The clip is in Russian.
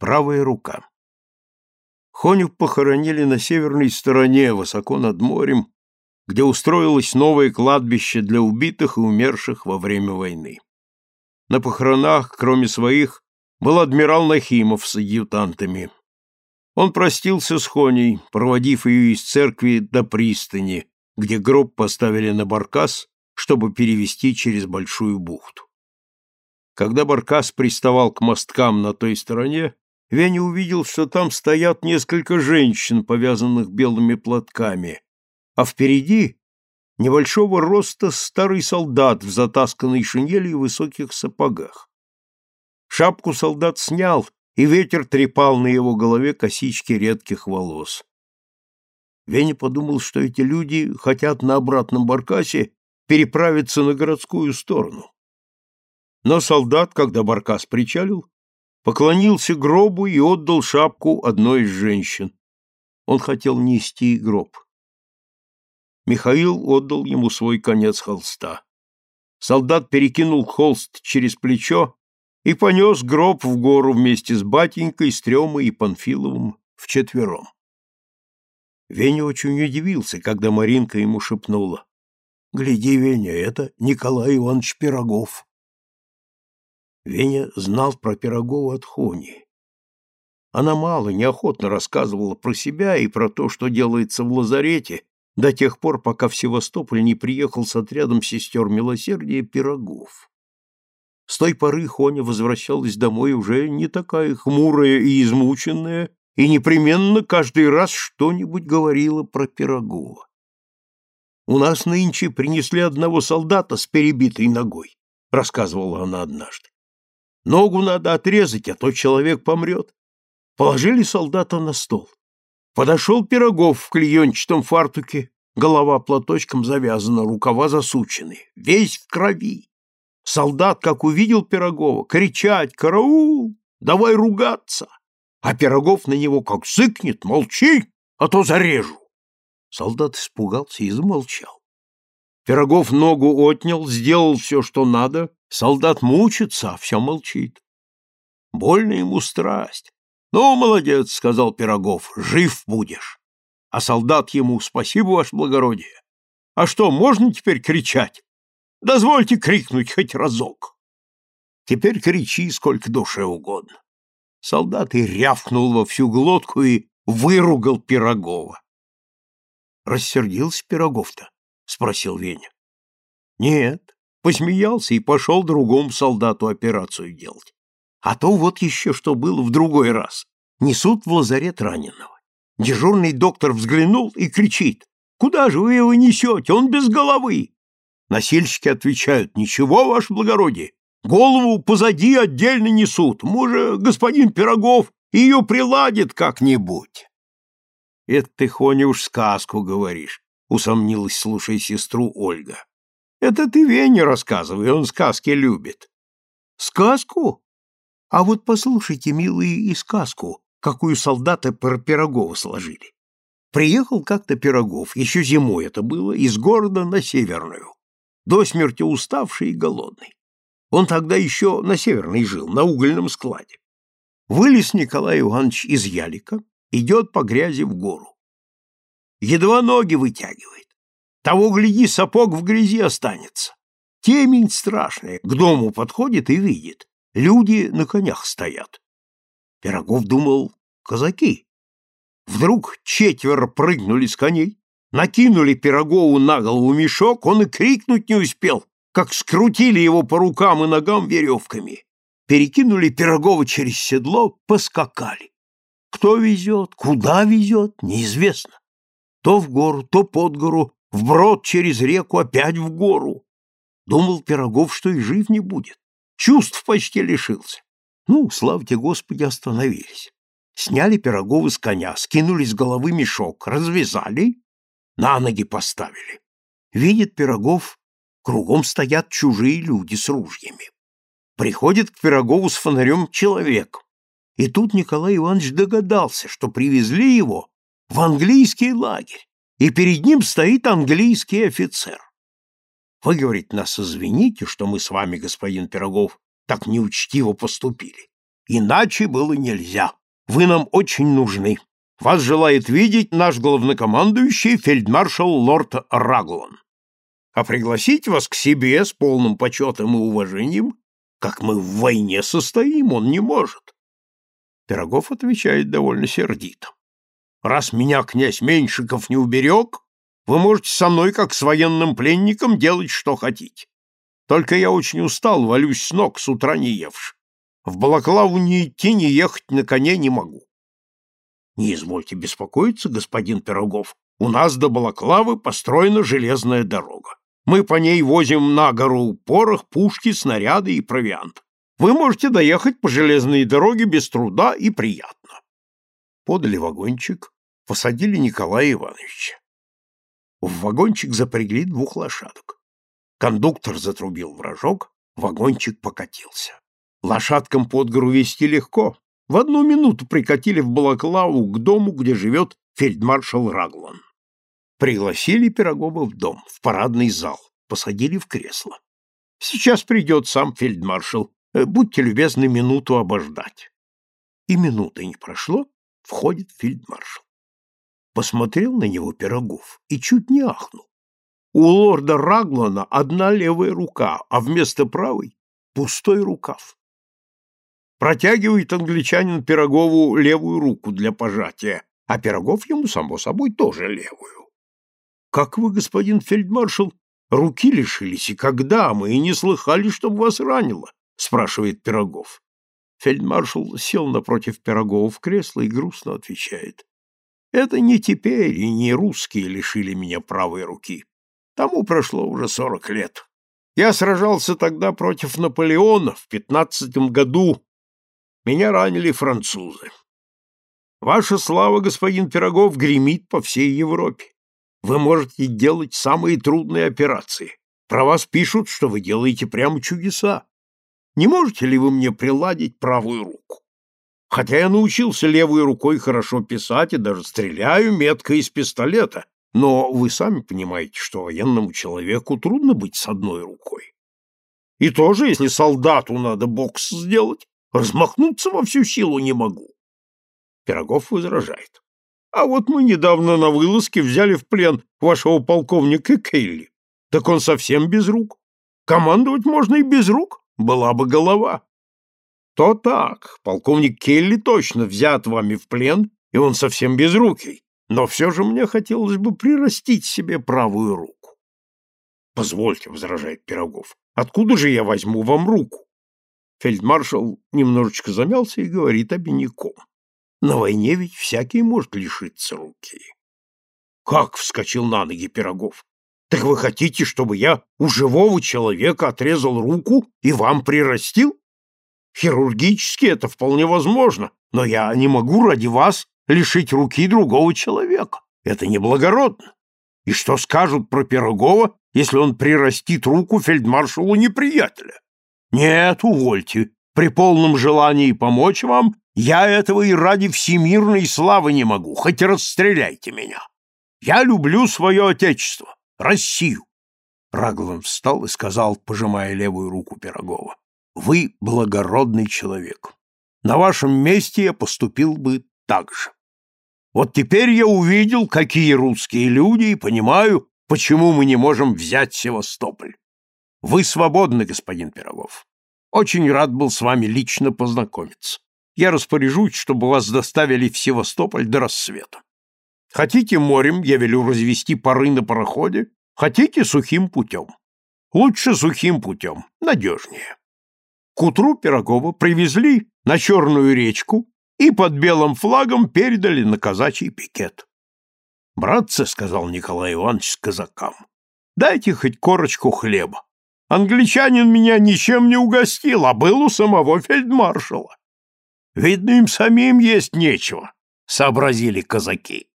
Правая рука. Хоню похоронили на северной стороне, высоко над морем, где устроилось новое кладбище для убитых и умерших во время войны. На похоронах, кроме своих, был адмирал Нахимов с адъютантами. Он простился с Хоней, проводив ее из церкви до пристани, где гроб поставили на баркас, чтобы перевести через Большую бухту. Когда баркас приставал к мосткам на той стороне, Веня увидел, что там стоят несколько женщин, повязанных белыми платками, а впереди небольшого роста старый солдат в затасканной шинели и высоких сапогах. Шапку солдат снял, и ветер трепал на его голове косички редких волос. Веня подумал, что эти люди хотят на обратном баркасе переправиться на городскую сторону. Но солдат, когда баркас причалил, поклонился гробу и отдал шапку одной из женщин. Он хотел нести гроб. Михаил отдал ему свой конец холста. Солдат перекинул холст через плечо и понес гроб в гору вместе с батенькой, Стремой и Панфиловым вчетвером. Веня очень удивился, когда Маринка ему шепнула. — Гляди, Веня, это Николай Иванович Пирогов. Веня знал про Пирогова от Хони. Она мало, неохотно рассказывала про себя и про то, что делается в лазарете, до тех пор, пока в Севастополь не приехал с отрядом сестер милосердия Пирогов. С той поры Хоня возвращалась домой уже не такая хмурая и измученная, и непременно каждый раз что-нибудь говорила про Пирогова. «У нас нынче принесли одного солдата с перебитой ногой», — рассказывала она однажды. «Ногу надо отрезать, а то человек помрет». Положили солдата на стол. Подошел Пирогов в клеенчатом фартуке, голова платочком завязана, рукава засучены, весь в крови. Солдат, как увидел Пирогова, кричать «Караул! Давай ругаться!» А Пирогов на него как сыкнет «Молчи, а то зарежу!» Солдат испугался и замолчал. Пирогов ногу отнял, сделал все, что надо. Солдат мучится, а все молчит. Больно ему страсть. «Ну, молодец», — сказал Пирогов, — «жив будешь». А солдат ему «Спасибо, ваше благородие». «А что, можно теперь кричать?» «Дозвольте крикнуть хоть разок». «Теперь кричи сколько душе угодно». Солдат и рявкнул во всю глотку и выругал Пирогова. «Рассердился Пирогов-то?» — спросил Веня. «Нет, посмеялся и пошел другому солдату операцию делать. А то вот еще что было в другой раз. Несут в лазарет раненого. Дежурный доктор взглянул и кричит. «Куда же вы его несете? Он без головы!» Носильщики отвечают. «Ничего, ваше благородие, голову позади отдельно несут. Может, господин Пирогов ее приладит как-нибудь». «Это ты, Хоня, уж сказку говоришь», — усомнилась, слушая сестру Ольга. «Это ты Вене рассказывай, он сказки любит». «Сказку? А вот послушайте, милые, и сказку, какую солдаты про Пирогова сложили. Приехал как-то Пирогов, еще зимой это было, из города на Северную, до смерти уставший и голодный. Он тогда еще на Северной жил, на угольном складе. Вылез Николай Иванович из ялика, идет по грязи в гору. Едва ноги вытягивает. Того, гляди, сапог в грязи останется. Темень страшная, к дому подходит и видит. Люди на конях стоят. Пирогов думал, казаки. Вдруг четверо прыгнули с коней, накинули Пирогову на голову мешок, он и крикнуть не успел, как скрутили его по рукам и ногам веревками. Перекинули Пирогова через седло, поскакали. Кто везет, куда везет, неизвестно. То в гору, то под гору, вброд через реку, опять в гору. Думал Пирогов, что и жив не будет чувств почти лишился. Ну, славьте Господи, остановились. Сняли Пирогова с коня, скинули с головы мешок, развязали, на ноги поставили. Видит Пирогов, кругом стоят чужие люди с ружьями. Приходит к Пирогову с фонарем человек. И тут Николай Иванович догадался, что привезли его в английский лагерь, и перед ним стоит английский офицер. Вы, говорит, нас извините, что мы с вами, господин Пирогов, так неучтиво поступили. Иначе было нельзя. Вы нам очень нужны. Вас желает видеть наш главнокомандующий фельдмаршал лорд Раглан. А пригласить вас к себе с полным почетом и уважением, как мы в войне состоим, он не может. Пирогов отвечает довольно сердито. Раз меня князь Меньшиков не уберег, вы можете со мной, как с военным пленником, делать, что хотите. Только я очень устал, валюсь с ног, с утра не евши. В Балаклаву ни идти, ни ехать на коне не могу. Не извольте беспокоиться, господин Пирогов. У нас до Балаклавы построена железная дорога. Мы по ней возим на гору порох, пушки, снаряды и провиант. Вы можете доехать по железной дороге без труда и приятно. Подали вагончик, посадили Николая Ивановича. В вагончик запрягли двух лошадок. Кондуктор затрубил вражок, вагончик покатился. Лошадкам под гору вести легко. В одну минуту прикатили в Балаклаву к дому, где живет фельдмаршал Раглан. Пригласили Пирогова в дом, в парадный зал, посадили в кресло. Сейчас придет сам фельдмаршал. Э, будьте любезны минуту обождать. И минуты не прошло, входит фельдмаршал. Посмотрел на него Пирогов и чуть не ахнул. У лорда Раглана одна левая рука, а вместо правой — пустой рукав. Протягивает англичанин Пирогову левую руку для пожатия, а Пирогов ему, само собой, тоже левую. «Как вы, господин фельдмаршал, руки лишились, и когда? Мы и не слыхали, чтобы вас ранило», — спрашивает Пирогов. Фельдмаршал сел напротив Пирогова в кресло и грустно отвечает. «Это не теперь и не русские лишили меня правой руки. Тому прошло уже сорок лет. Я сражался тогда против Наполеона в пятнадцатом году. Меня ранили французы. Ваша слава, господин Пирогов, гремит по всей Европе. Вы можете делать самые трудные операции. Про вас пишут, что вы делаете прямо чудеса. Не можете ли вы мне приладить правую руку? Хотя я научился левой рукой хорошо писать и даже стреляю метко из пистолета, но вы сами понимаете, что военному человеку трудно быть с одной рукой. И тоже, если солдату надо бокс сделать, размахнуться во всю силу не могу. Пирогов возражает. А вот мы недавно на вылазке взяли в плен вашего полковника Келли. Так он совсем без рук. Командовать можно и без рук, была бы голова. То так, полковник Келли точно взят вами в плен, и он совсем без руки. Но все же мне хотелось бы прирастить себе правую руку. Позвольте, возражает Пирогов, откуда же я возьму вам руку? Фельдмаршал немножечко замялся и говорит обиняком. На войне ведь всякий может лишиться руки. Как вскочил на ноги Пирогов? Так вы хотите, чтобы я у живого человека отрезал руку и вам прирастил? Хирургически это вполне возможно, но я не могу ради вас лишить руки другого человека. Это неблагородно. И что скажут про Пирогова, если он прирастит руку фельдмаршалу неприятеля? Нет, увольте. При полном желании помочь вам я этого и ради всемирной славы не могу, хоть расстреляйте меня. Я люблю свое отечество, Россию. Раглан встал и сказал, пожимая левую руку Пирогова, «Вы благородный человек. На вашем месте я поступил бы так же. Вот теперь я увидел, какие русские люди, и понимаю, почему мы не можем взять Севастополь. Вы свободны, господин Пирогов. Очень рад был с вами лично познакомиться. Я распоряжусь, чтобы вас доставили в Севастополь до рассвета. Хотите морем, я велю развести пары на пароходе, хотите сухим путем. Лучше сухим путем, надежнее. К утру Пирогова привезли на Черную речку и под белым флагом передали на казачий пикет. «Братцы», — сказал Николай Иванович казакам, — «дайте хоть корочку хлеба. Англичанин меня ничем не угостил, а был у самого фельдмаршала». «Видно, им самим есть нечего», — сообразили казаки.